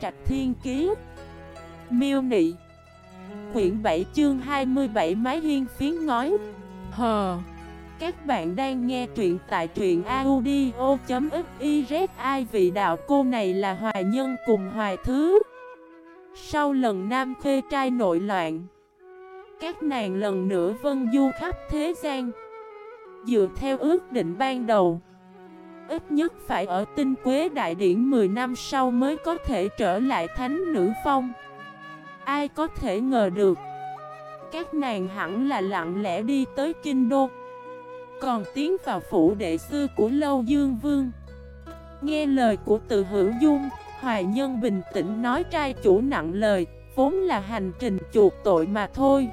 Trạch Thiên Kiế Miêu Nị. Quyển 7 chương 27 Mái hiên phiến ngói. Hờ Các bạn đang nghe truyện tại truyện audio.xyz Ai vị đạo cô này là Hoài Nhân cùng Hoài Thứ. Sau lần Nam Khê trai nội loạn, Các nàng lần nữa vân du khắp thế gian. Dựa theo ước định ban đầu Ít nhất phải ở tinh quế đại điển 10 năm sau mới có thể trở lại thánh nữ phong. Ai có thể ngờ được, Các nàng hẳn là lặng lẽ đi tới kinh đô. Còn tiến vào phủ đệ sư của Lâu Dương Vương. Nghe lời của từ hữu dung, Hoài nhân bình tĩnh nói trai chủ nặng lời, Vốn là hành trình chuộc tội mà thôi.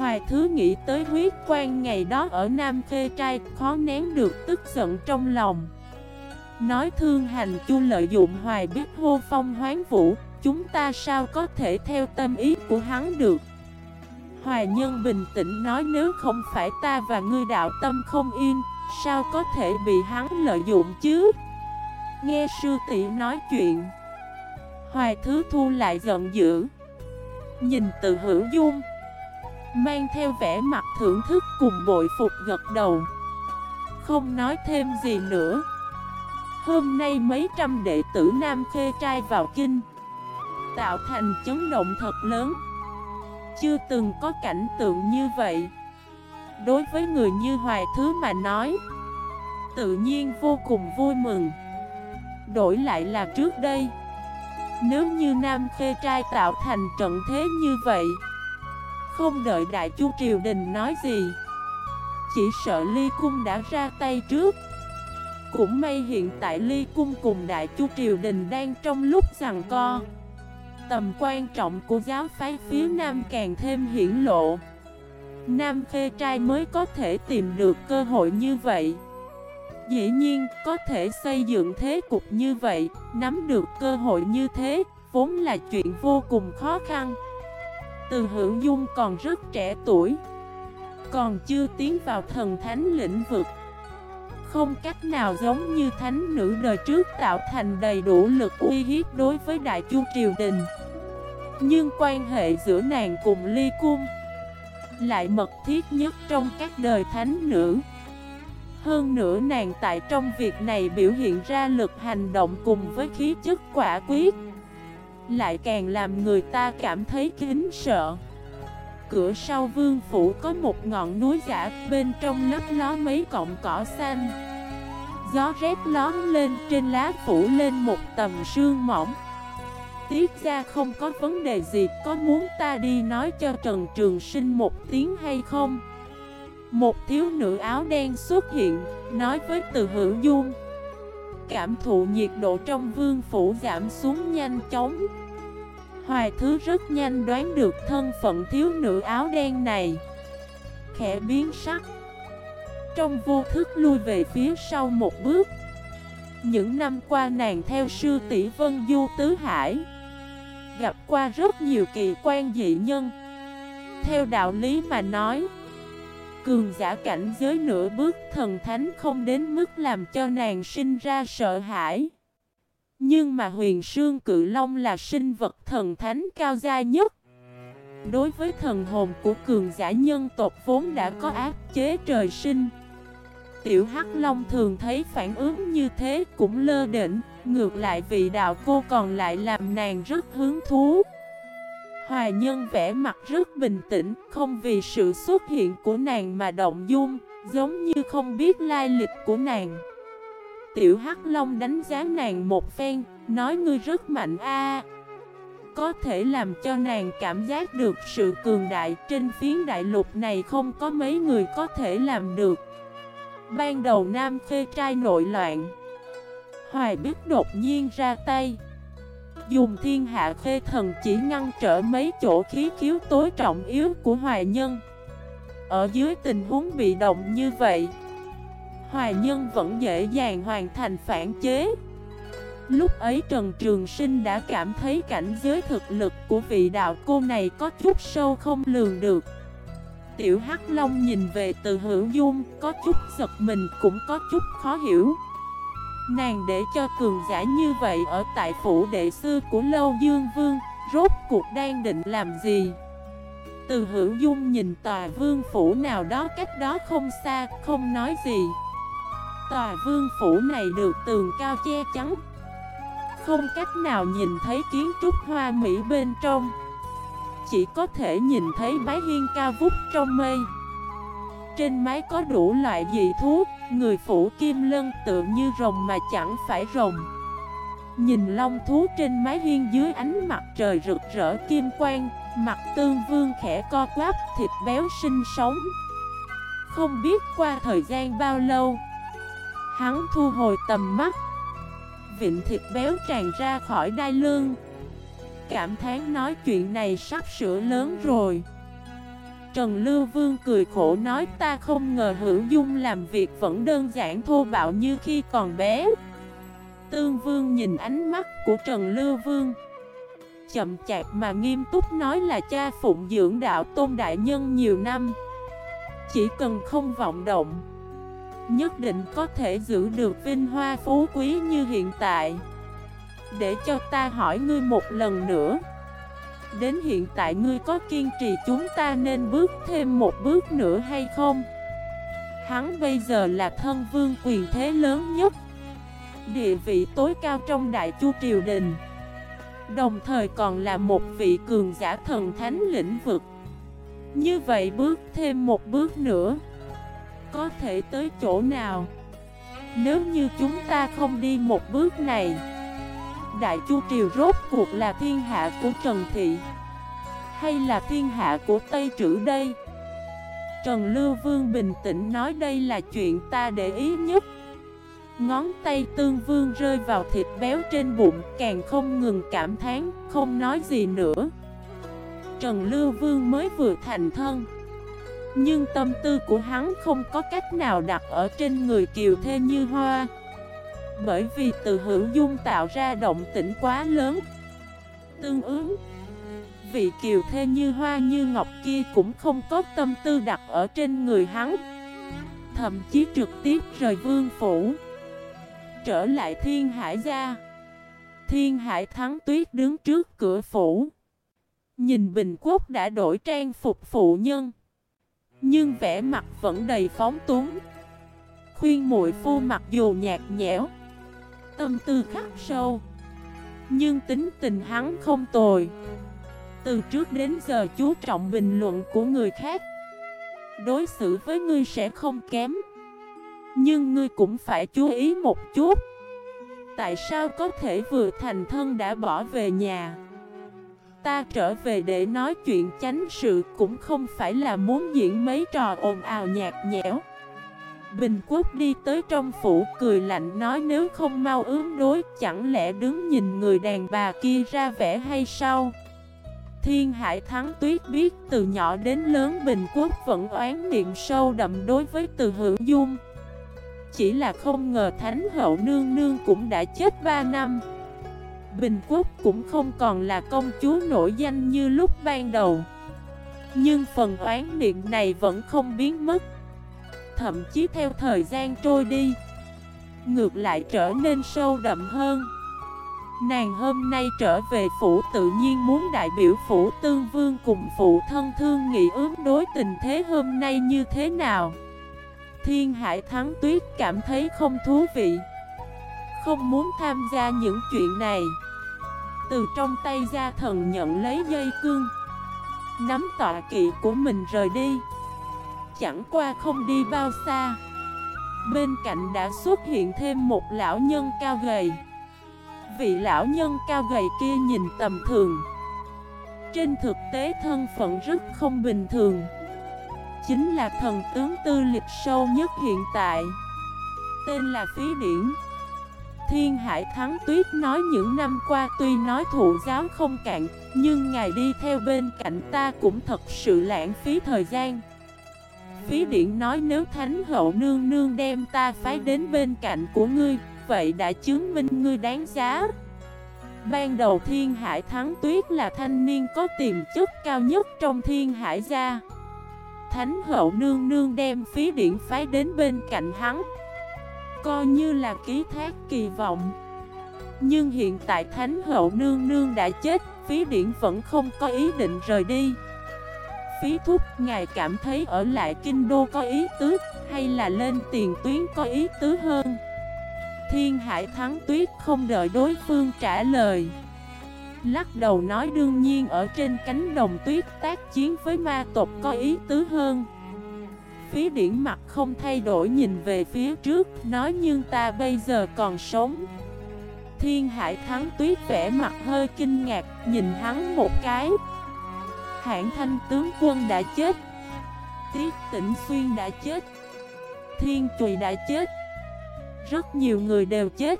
Hoài thứ nghĩ tới huyết quan ngày đó ở Nam Khê Trai, khó nén được tức giận trong lòng. Nói thương hành chu lợi dụng hoài biết hô phong hoán vũ, Chúng ta sao có thể theo tâm ý của hắn được? Hoài nhân bình tĩnh nói nếu không phải ta và ngươi đạo tâm không yên, Sao có thể bị hắn lợi dụng chứ? Nghe sư tỷ nói chuyện, Hoài thứ thu lại giận dữ. Nhìn từ hữu dung Mang theo vẻ mặt thưởng thức cùng bội phục gật đầu. Không nói thêm gì nữa. Hôm nay mấy trăm đệ tử Nam Khê trai vào kinh. Tạo thành chấn động thật lớn. Chưa từng có cảnh tượng như vậy. Đối với người như Hoài Thứ mà nói, Tự nhiên vô cùng vui mừng. Đổi lại là trước đây, Nếu như Nam Khê trai tạo thành trận thế như vậy không đợi Đại Chu Triều Đình nói gì. Chỉ sợ Ly Cung đã ra tay trước. Cũng may hiện tại Ly Cung cùng Đại Chu Triều Đình đang trong lúc rằng co. Tầm quan trọng của giáo phái phía Nam càng thêm hiển lộ. Nam Khê Trai mới có thể tìm được cơ hội như vậy. Dĩ nhiên, có thể xây dựng thế cục như vậy, nắm được cơ hội như thế, vốn là chuyện vô cùng khó khăn từ hữu dung còn rất trẻ tuổi, Còn chưa tiến vào thần thánh lĩnh vực. Không cách nào giống như thánh nữ đời trước tạo thành đầy đủ lực uy hiếp đối với Đại Chu Triều Đình. Nhưng quan hệ giữa nàng cùng Ly Cung Lại mật thiết nhất trong các đời thánh nữ. Hơn nữa nàng tại trong việc này biểu hiện ra lực hành động cùng với khí chất quả quyết lại càng làm người ta cảm thấy kính sợ. Cửa sau vương phủ có một ngọn núi giả Bên trong lấp ló mấy cọng cỏ xanh. Gió rét lón lên trên lá phủ lên một tầm sương mỏng. Tiết ra không có vấn đề gì, Có muốn ta đi nói cho Trần Trường Sinh một tiếng hay không? Một thiếu nữ áo đen xuất hiện, Nói với từ hữu dung. Cảm thụ nhiệt độ trong vương phủ giảm xuống nhanh chóng. Hoài Thứ rất nhanh đoán được thân phận thiếu nữ áo đen này. Khẽ biến sắc. Trong vô thức lui về phía sau một bước. Những năm qua nàng theo sư tỷ Vân Du Tứ Hải, Gặp qua rất nhiều kỳ quan dị nhân. Theo đạo lý mà nói Cường giả cảnh giới nửa bước, thần thánh không đến mức làm cho nàng sinh ra sợ hãi. Nhưng mà huyền sương cự long là sinh vật thần thánh cao gia nhất. Đối với thần hồn của cường giả nhân tộc vốn đã có áp chế trời sinh. Tiểu Hắc Long thường thấy phản ứng như thế cũng lơ đỉnh Ngược lại vị đạo cô còn lại làm nàng rất hứng thú. Hòa nhân vẽ mặt rất bình tĩnh Không vì sự xuất hiện của nàng mà động dung Giống như không biết lai lịch của nàng Tiểu Hắc Long đánh giá nàng một phen, nói ngươi rất mạnh a. Có thể làm cho nàng cảm giác được sự cường đại trên phiến đại lục này không có mấy người có thể làm được. Ban đầu Nam Khê trai nội loạn, Hoài biết đột nhiên ra tay. Dùng thiên hạ khê thần chỉ ngăn trở mấy chỗ khí khiếu tối trọng yếu của Hoài Nhân. Ở dưới tình huống bị động như vậy, Hoài Nhân vẫn dễ dàng hoàn thành phản chế. Lúc ấy Trần Trường Sinh đã cảm thấy cảnh giới thực lực của vị đạo cô này có chút sâu không lường được. Tiểu Hắc Long nhìn về từ hữu dung, có chút giật mình cũng có chút khó hiểu. Nàng để cho cường giả như vậy ở tại phủ đệ sư của Lâu Dương Vương, Rốt cuộc đang định làm gì? Từ hữu dung nhìn tòa vương phủ nào đó cách đó không xa, Không nói gì. Tòa vương phủ này được tường cao che chắn. Không cách nào nhìn thấy kiến trúc hoa mỹ bên trong. Chỉ có thể nhìn thấy bái hiên cao vút trong mây. Trên máy có đủ loại dị thú Người phủ kim lân tự như rồng mà chẳng phải rồng. Nhìn long thú trên mái hiên dưới ánh mặt trời rực rỡ kim quang, Mặt tương vương khẽ co quắp, thịt béo sinh sống. Không biết qua thời gian bao lâu, Hắn thu hồi tầm mắt. Vịnh thịt béo tràn ra khỏi đai lương Cảm thán nói chuyện này sắp sửa lớn rồi. Trần Lưu Vương cười khổ nói, ta không ngờ hữu dung làm việc vẫn đơn giản thô bạo như khi còn bé. Tương Vương nhìn ánh mắt của Trần Lưu Vương, Chậm chạp mà nghiêm túc nói là cha phụng dưỡng đạo tôn đại nhân nhiều năm. Chỉ cần không vọng động, Nhất định có thể giữ được vinh hoa phú quý như hiện tại. Để cho ta hỏi ngươi một lần nữa Đến hiện tại ngươi có kiên trì chúng ta nên bước thêm một bước nữa hay không? Hắn bây giờ là thân vương quyền thế lớn nhất, Địa vị tối cao trong đại chu triều đình, Đồng thời còn là một vị cường giả thần thánh lĩnh vực Như vậy bước thêm một bước nữa, Có thể tới chỗ nào Nếu như chúng ta không đi một bước này Đại Chu Triều rốt cuộc là thiên hạ của Trần Thị Hay là thiên hạ của Tây Trữ đây? Trần Lưu Vương bình tĩnh nói đây là chuyện ta để ý nhất. Ngón tay tương vương rơi vào thịt béo trên bụng, Càng không ngừng cảm thán, Không nói gì nữa. Trần Lưu Vương mới vừa thành thân. Nhưng tâm tư của hắn không có cách nào đặt ở trên người kiều thê như hoa. Bởi vì từ hữu dung tạo ra động tĩnh quá lớn. Tương ứng, Vị kiều thê như hoa như ngọc kia cũng không có tâm tư đặt ở trên người hắn. Thậm chí trực tiếp rời vương phủ, Trở lại thiên hải gia. Thiên hải thắng tuyết đứng trước cửa phủ. Nhìn Bình Quốc đã đổi trang phục phụ nhân, Nhưng vẻ mặt vẫn đầy phóng túng. Khuyên muội phu mặc dù nhạt nhẽo Tâm tư khắc sâu. Nhưng tính tình hắn không tồi. Từ trước đến giờ chú trọng bình luận của người khác. Đối xử với ngươi sẽ không kém. Nhưng ngươi cũng phải chú ý một chút. Tại sao có thể vừa thành thân đã bỏ về nhà? Ta trở về để nói chuyện chánh sự cũng không phải là muốn diễn mấy trò ồn ào nhạt nhẽo. Bình Quốc đi tới trong phủ, cười lạnh nói nếu không mau ứng đối Chẳng lẽ đứng nhìn người đàn bà kia ra vẻ hay sao? Thiên Hải Thắng Tuyết biết từ nhỏ đến lớn Bình Quốc vẫn oán niệm sâu đậm đối với từ hữu dung. Chỉ là không ngờ Thánh Hậu Nương Nương cũng đã chết 3 năm. Bình Quốc cũng không còn là công chúa nổi danh như lúc ban đầu. Nhưng phần oán niệm này vẫn không biến mất. Thậm chí theo thời gian trôi đi. Ngược lại trở nên sâu đậm hơn. Nàng hôm nay trở về phủ tự nhiên muốn đại biểu phủ tương vương cùng phụ thân thương nghị ướm đối tình thế hôm nay như thế nào. Thiên Hải Thắng Tuyết cảm thấy không thú vị. Không muốn tham gia những chuyện này. Từ trong tay gia thần nhận lấy dây cương. Nắm tọa kỵ của mình rời đi. Chẳng qua không đi bao xa. Bên cạnh đã xuất hiện thêm một lão nhân cao gầy. Vị lão nhân cao gầy kia nhìn tầm thường. Trên thực tế thân phận rất không bình thường. Chính là thần tướng tư lịch sâu nhất hiện tại. Tên là Phí Điển. Thiên Hải Thắng Tuyết nói những năm qua tuy nói thụ giáo không cạn, Nhưng ngài đi theo bên cạnh ta cũng thật sự lãng phí thời gian. Phí Điển nói nếu Thánh Hậu Nương Nương đem ta phái đến bên cạnh của ngươi Vậy đã chứng minh ngươi đáng giá. Ban đầu Thiên Hải Thắng Tuyết là thanh niên có tiềm chất cao nhất trong Thiên Hải gia. Thánh hậu nương nương đem phí điện phái đến bên cạnh hắn Coi như là ký thác kỳ vọng. Nhưng hiện tại Thánh Hậu Nương Nương đã chết Phí điển vẫn không có ý định rời đi Phí thúc ngài cảm thấy ở lại kinh đô có ý tứ, Hay là lên tiền tuyến có ý tứ hơn? Thiên Hải Thắng Tuyết không đợi đối phương trả lời. Lắc đầu nói đương nhiên ở trên cánh đồng tuyết tác chiến với ma tộc có ý tứ hơn. Phí điển mặt không thay đổi nhìn về phía trước, Nói nhưng ta bây giờ còn sống. Thiên Hải Thắng Tuyết vẻ mặt hơi kinh ngạc, Nhìn hắn một cái. Hãng thanh tướng quân đã chết. Tiết tỉnh xuyên đã chết. Thiên Trùy đã chết. Rất nhiều người đều chết.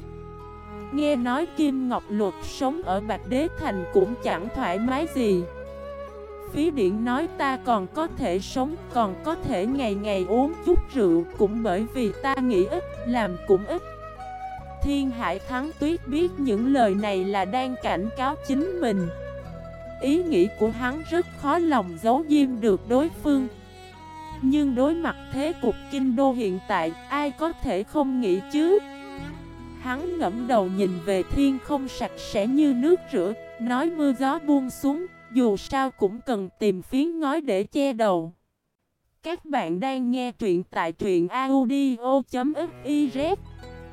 Nghe nói Kim Ngọc Luật sống ở Bạch Đế Thành cũng chẳng thoải mái gì. Phí điện nói ta còn có thể sống, còn có thể ngày ngày uống chút rượu Cũng bởi vì ta nghĩ ít, làm cũng ít. Thiên Hải Thắng Tuyết biết những lời này là đang cảnh cáo chính mình. Ý nghĩ của hắn rất khó lòng giấu diêm được đối phương. Nhưng đối mặt thế cục kinh đô hiện tại, ai có thể không nghĩ chứ? Hắn ngẫm đầu nhìn về thiên không sạch sẽ như nước rửa, Nói mưa gió buông xuống, Dù sao cũng cần tìm phiến ngói để che đầu. Các bạn đang nghe truyện tại truyện audio.fif